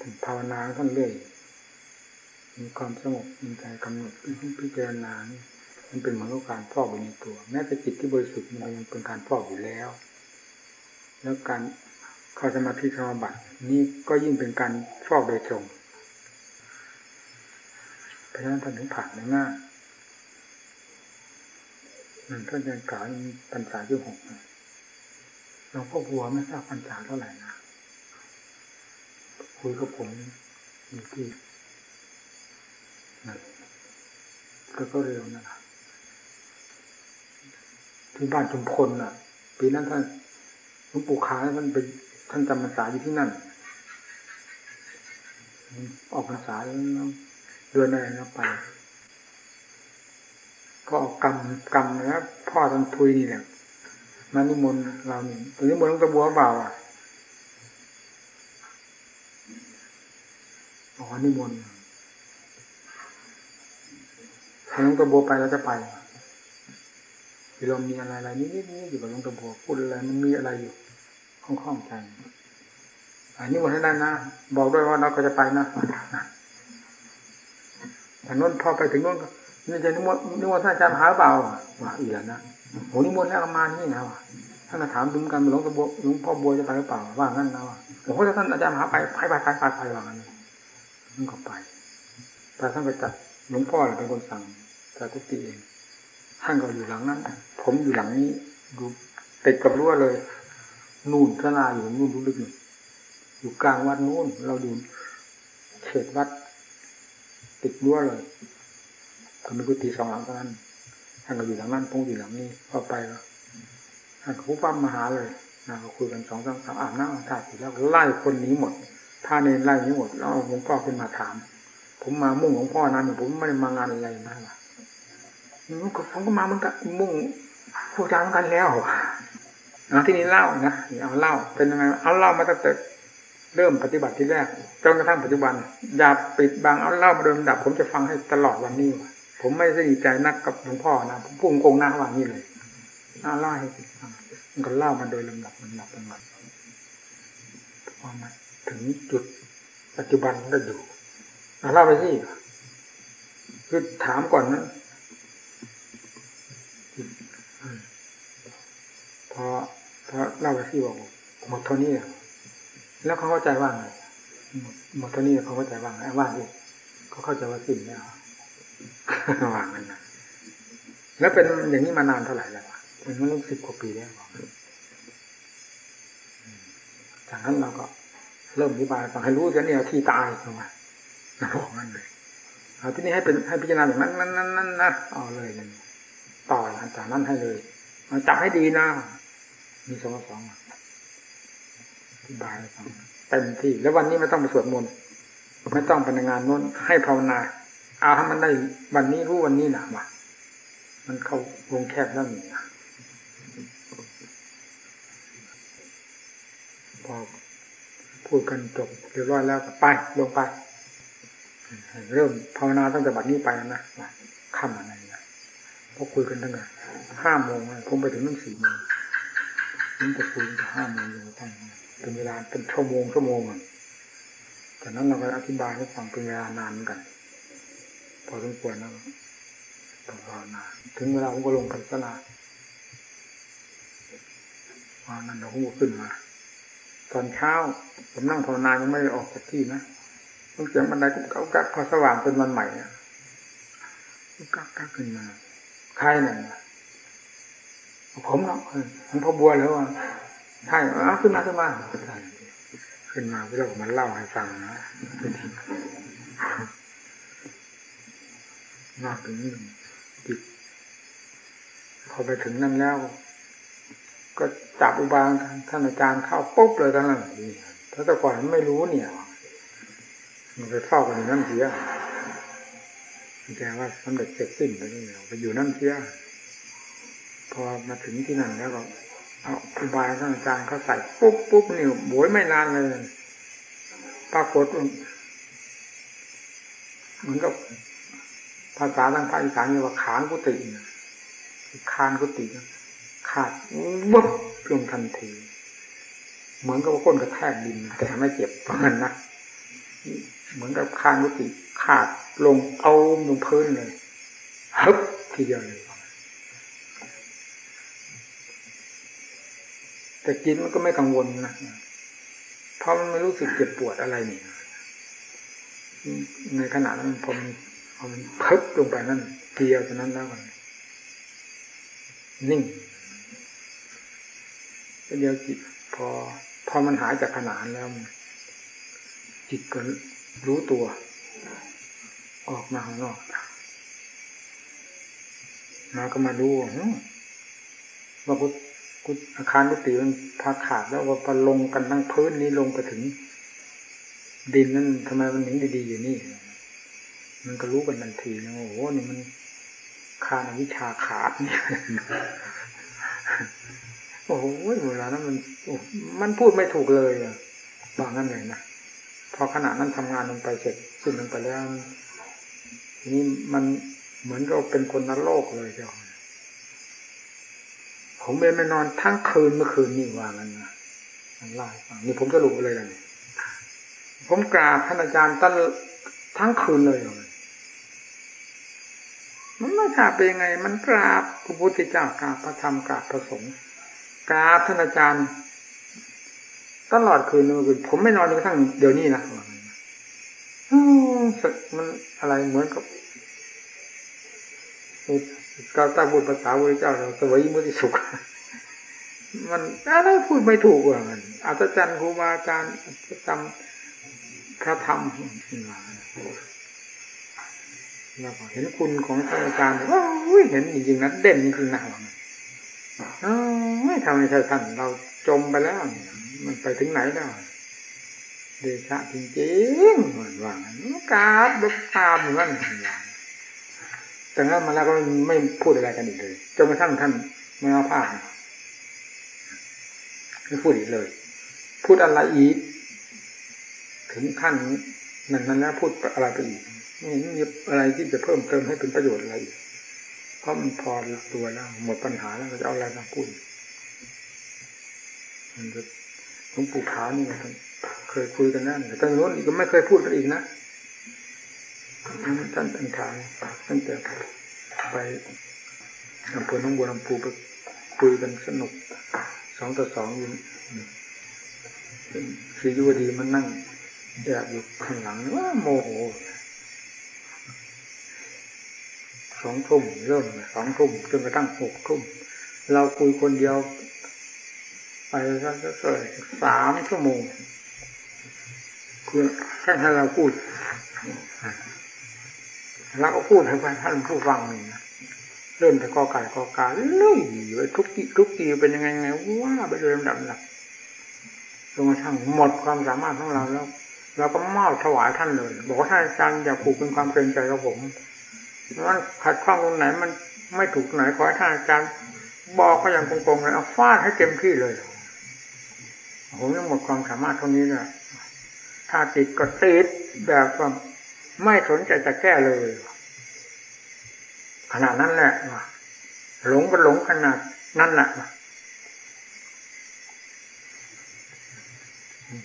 Speaker 1: ท่านภาวนาท่านเรื่อยมีความสงบมีใจกำหนดพิจารณามันเป็นเหมือนกับการฟอกอยู่ในตัว แม้แต่จิตที่บริสุทธิ์มันยังเป็นการฟอกอยู่แล้ว แล้วการเข้าสมาธิสมาบัตินี้ก็ยิ่งเป็นการฟอกโดยตรงเพราะฉะนั้นท่านถึงผ่านในง่าย ท่านยังกล่าวปัญจาที่หกหลวงพ่อบัวไม่ทราบปัญจาเท่าไหร่นะคุยกับผมอยู่ที่นั่นก็ก็เร็วนะที่บ้านจุมพลน่ะ ปีนั้นท่านหลวงปู่ขายท่านไปท่านจำพรรษาอยู่ที่นั่น ออกพรรษาแล้วเดือนอะไรนะไป ก็อกรรมกรรมนะพ่อท่านทุยนี่แหละมานิมนต์เรานี่ตัวนิมนต์หลวงตาบัวเบาอะอ๋อนิมนต์ถ้าลวงตาบัวไปเราจะไปที่เรามีอะไรอะไรนิดนิดนิดอยู่กับหลวงตาบัวพูดอะไรมันมีอะไรอยู่คล่องๆใจอันนี้วันนั้นนะบอกด้วยว่าเราก็จะไปนะแต่นู้นพอไปถึงนู้น นี่จะนิมนต์นิมนต์ท่านอาจารย์หาเปล่าว่าอีกแล้วนะโหนิมนต์แล้วมานี่นะว่ะท่านถามดุมกันหลวงตาบัวหลวงพ่อบัวจะไปหรือเปล่าว่างั้นนะว่าโอ้โหถ้าท่านอาจารย์หาไปไปไปไปไปไปว่างั้นมันก็ไปแต่ท่านก็จัดหลวงพ่อเป็นคนสั่งจัดกุฏิเองท่านก็อยู่หลังนั้น ผมอยู่หลังนี้ดูติดกับรั้วเลย นู่นทลาอยู่นู่นลึกๆอยู่กลางวัดนู่น เราอยู่เขตวัด ติดรั้วเลย ก็มีกุฏิสองหลังเท่านั้นท่านก็อยู่หลังนั้นพงอยู่หลังนี้พอไปแล้วท่านคุปั้มมาหาเลยนะก็คุยกันสองสามสามอาบน้ำอาบท่าเสร็จแล้วไล่คนหนีหมดถ้าเนรไล่หนีหมดแล้วหลวงพ่อขึ้นมาถาม ผมมามุ่งหลวงพ่อนั้นผมไม่ได้มางานอะไรนะล่ะผมก็มาเหมือนกันมุ่งผู้จาเหมือนกันแล้วเอาที่นี้เล่านะเอาเล่าเป็นยังไงเอาเล่ามาตั้งแต่เริ่มปฏิบัติที่แรกจนกระทั่งปัจจุบัน อย่าปิดบังเอาเล่ามาโดยลำดับผมจะฟังให้ตลอดวันนี้ ผมไม่ได้ดีใจนักกับหลวงพ่อนะผมพุ่งโกงหน้าว่านี้เลยเอาเล่าให้ฟังมันก็เล่ามาโดยลำดับลำดับลำดับพอมาถึงจุดปัจจุบันก็อยู่เอาเล่าไปสิคือถามก่อนนะพอพอเล่าไปที่บอกหมดเท่านี้แล้วเขาเข้าใจว่าไงหมดเท่านี้เขาเข้าใจว่าไงว่าดิเขาเข้าใจว่าสิ้นแล้ ว่างกันนะแล้วเป็นอย่างนี้มานานเท่าไหร่แล้วเป็นมารู้สิบกว่าปีแล้วจากนั้นเราก็เริ่มอธิบายฟังให้รู้จะเนี่ยที่ตายลงมาบอกนั่นเลยเอาที่นี้ให้เป็นให้พิจารณาอย่างนั้นนั้นนั้นนั้นนะเอาเลยเลยต่อจากนั้นให้เลยจับให้ดีนะมีสองสองอธิบายฟังเต็มที่ แล้ววันนี้ไม่ต้องไปสวดมนต์ไม่ต้องไปในงานน้นให้ภาวนา เอาให้มันได้วันนี้รู้วันนี้นะว่ามันเข้าวงแคบแล้วนี่นะพอพูดกันจบเรียบร้อยแล้วไปลงไป เริ่มภาวนาตั้งแต่บัดนี้ไปนะค่ำอะไรนะพอคุยกันตั้งแต่ห้าโมงผมไปถึงนั่งสี่โมงผมจะคุยตั้งห้าโมงอยู่ตั้งเป็นเวลาเป็นชั่วโมงชั่วโมงจากนั้นเราก็อธิบายให้ฟังเป็นเวลานานเหมือนกัน พอสมควรแล้วต้องภาวนาถึงเวลาผมก็ลงพันสลาวันนั้นเราก็ขึ้นมา ตอนเช้าผมนั่งภาวนายังไม่ได้ออกจากที่นะต้องเสียงบันไดกุ๊กกักพอสว่างเป็นวันใหม่นะกุ๊กกักกักขึ้นมาใครนั่นผมเนาะผมพอบัวแล้วอะใช่เอาขึ้นมาขึ้นมาขึ้นมาเพื่อมาเล่าให้ฟังนะ นอกถึงจิตพอไปถึงนั่นแล้ว ก็จับอุบาท่านอาจารย์เข้าปุ๊บเลยทั้งนั้นถ้าแต่ก่อนไม่รู้เนี่ย มันไปเฝ้ากันอยู่นั่นเสียแกว่าสำเร็จเสร็จสิ้นไปนี่ไปอยู่นั่นเสียพอมาถึงที่นั่นแล้วก็เอาอุบายท่านอาจารย์เขาใส่ปุ๊บปุ๊บนี่โบยไม่นานเลยปรากฏเหมือนกับ ภาษาทางภาคอีสานเรียกว่าขางกุฏิคานกุฏิขาดวุบลงทันที เหมือนกับว่าก้นกระแทกดิน แต่ไม่เจ็บประมาณนะเหมือนกับคานกุฏิขาดลงเอาลงพื้นเลยฮึบทีเดียวเลยแต่กินมันก็ไม่กังวลนะเพราะมันไม่รู้สึกเจ็บปวดอะไรนี่ในขณะนั้นผม เอามันเพิบลงไปนั่นเดียวเท่านั้นแล้วกันนิ่งเดียวจิตพอ พอมันหายจากขนาดแล้ว จิตก็รู้ตัว ออกมาข้างนอกมาก็มาดูว่าพุทอาคารกุฏิมันพาขาดแล้วว่าพอลงกันทั้งพื้นนี้ลงไปถึง ดินนั่นทำไมมันถึงดีๆอยู่นี่ มันก็รู้กันทันทีนะโอ้โหนี่มันคานวิชาขาดนี่ยโอ้โหเวลานั้นมันมันพูดไม่ถูกเลยอะบอกงั้นเลยนะพอขณะนั้นทำงานลงไปเสร็จสิ้นลงไปแล้วนี่มันเหมือนเราเป็นคนนรกเลยเจ้าผมเองไม่นอนทั้งคืนเมื่อคืนนี่ว่างันนะไล่ฟังนี่ผมจะรู้เลยนะผมกราบท่านอาจารย์ตั้งทั้งคืนเลย มันไม่ทราบเป็นยังไง มันกราบพระพุทธเจ้ากราบพระธรรมกราบพระสงฆ์กราบท่านอาจารย์ ตลอดคืนเมื่อคืนผมไม่นอนจนกระทั่งเดี๋ยวนี้นะมันอะไรเหมือนกับกาวตาบุตรภาษาพระเจ้าเราสวยมุติสุข มันอะไรพูดไม่ถูกว่ามันอาจารย์ครูบาอาจารย์จำพระธรรม เราเห็นคุณของทานอาจารย์ว่าเห็นจริงๆนะเด่นจริงๆนะไม่ทำให้ท่านเราจมไปแล้ว มันไปถึงไหนแล้วเดชะจริงๆเหมือนว่ากาบดุตามเหมือนกันแต่นั้นมาแล้วก็ไม่พูดอะไรกันอีกเลยจนกระทั่งท่านมรณภาพไม่พูดอีกเลย พูดอะไรอีก ถึงขั้นนั้นนั้นแล้วพูดอะไรไปอีก ไม่มีอะไรที่จะเพิ่มเติมให้เป็นประโยชน์อะไรอีกเพราะมันพอตัวแล้วหมดปัญหาแล้วจะเอาอะไรมาพูดมันจะหลวงปู่ขานี่มันเคยคุยกันนั่นแต่ตอนนู้นก็ไม่เคยพูดกันอีกนะท่านอันทายตั้งแต่ไปอำเภอหนองบัวลำพูไปคุยกันสนุกสองต่อสองอยู่สียุวดีมันนั่งแอบอยู่ข้างหลังว่าโมโห สองทุ่มเริ่มสองทุ่มจนกระทั่งหกทุ่มเราคุยคนเดียว ไปสักเกิดสามชั่วโมงคือแค่ให้เราพูดเราก็พูดให้ท่านผู้ฟังนี่นะเริ่มแต่กอไก่กอกาเลื่อยทุกทีทุกทีเป็นยังไงไงว่าไปโดยลำดับหลักจนกระทั่งหมดความสามารถของเราแล้วเราก็มอบถวายท่านเลย บอกว่าท่านอาจารย์อย่าผูกเป็นความเกรงใจกับผม มันขัดข้องตรงไหน มันไม่ถูกไหนขอให้ท่านอาจารย์บอกก็อย่างโกงๆเลยเอาฟาดให้เต็มที่เลยผมยังหมดความสามารถเท่านี้แหละถ้าติดก็ติดแบบว่าไม่สนใจจะแก้เลย ขนาดนั้นแหละหลงก็หลงขนาดนั้นแหละ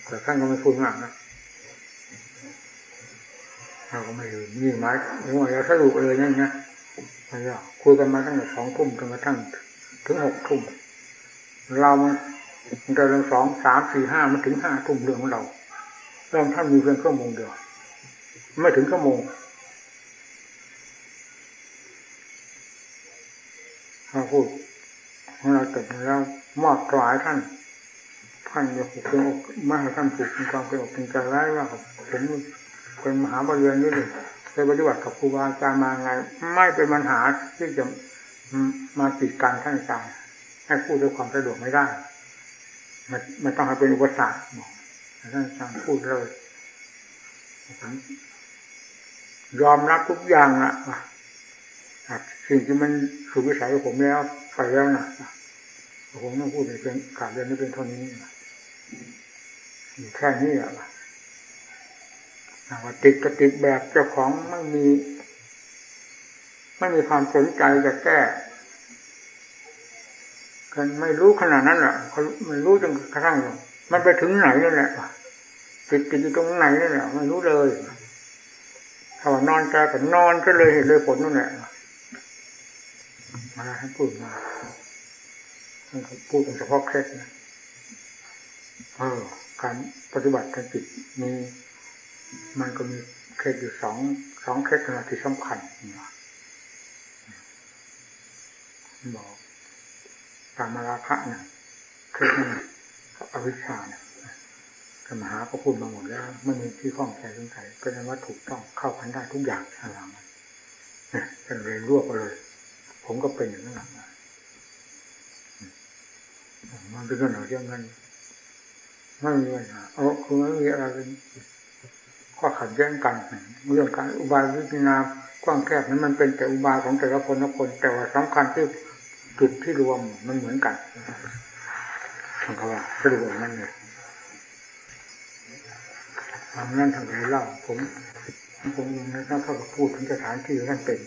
Speaker 1: แต่ท่านก็ไม่พูดมากนะ เราก็ไม่ลืมนี่หมายถึงว่าเราสรุปเลยนั่นนะเราคุยกันมาตั้งแต่สองทุ่มจนกระทั่งถึงหกทุ่มเรามันเดินสองสามสี่ห้ามันถึงห้าทุ่มเรื่องของเราเริ่มท่านมีเพียงชั่วโมงเดียวไม่ถึงชั่วโมงเราพูดของเราจบแล้วมอบถวายท่านท่านอย่าผูกเพียงอกไม่ให้ท่านผูกเป็นความเป็นอกเป็นใจร้ายว่าผม เป็นมหาบริเวณนี้เลยเคยปฏิบัติกับครูบาอาจารย์มาไง ไม่เป็นปัญหาที่จะมาติดการท่านอาจารย์ให้พูดด้วยความสะดวกไม่ได้ มันมันต้องให้เป็นอุปสรรคท่านอาจารย์พูดเลยยอมรับทุกอย่างอะสิ่งที่มันคือวิสัยของผมแล้วไปแล้วนะผมต้องพูดในเพียงขาดเรื่องนี้เป็นเท่านี้แค่นี้อะ ว่าติดกระติดแบบเจ้าของไม่มี ไม่มีความสนใจจะแก้กันไม่รู้ขนาดนั้นแหละเขาไม่รู้จนกระทั่งมันไปถึงไหนนั่นแหละติดติดอยู่ตรงไหนนั่นแหละไม่รู้เลยถ้านอนแกก็นอนก็เลยเห็นเลยผลนั่นแหละมาให้พูดมาพูดเฉพาะเคล็ดนะเออการปฏิบัติทางจิตมี มันก็มีเคล็ดอยู่สองสองเคล็ดนะที่สำคัญบอกตามมาราคะเนี่ยเคล็ดนี่อวิชชาเนี่ยธรรมหาก็พูดมาหมดแล้วไม่มีที่ข้องใจสงสัยก็นั้นว่าถูกต้องเข้ากันได้ทุกอย่างอะไรมันเนี่ยเลยรวบเลย ผมก็เป็นอย่างนั้นมันเป็นเรื่องเรื่องเงินไม่มีปัญหาเออคือไม่มีอะไรเป็น ข้อขัดแย้งกัน เรื่องการอุบายวิจารณากว้างแคบนั้นมันเป็นแต่อุบายของแต่ละคนละคน แต่ว่าสำคัญที่จุดที่รวมมันเหมือนกันทางเขาว่าสรุปนั่นเลยทำนั่นทำนี้เล่าผมผมนั่นถ้าเขาพูดถึงสถานที่ท่านเป็น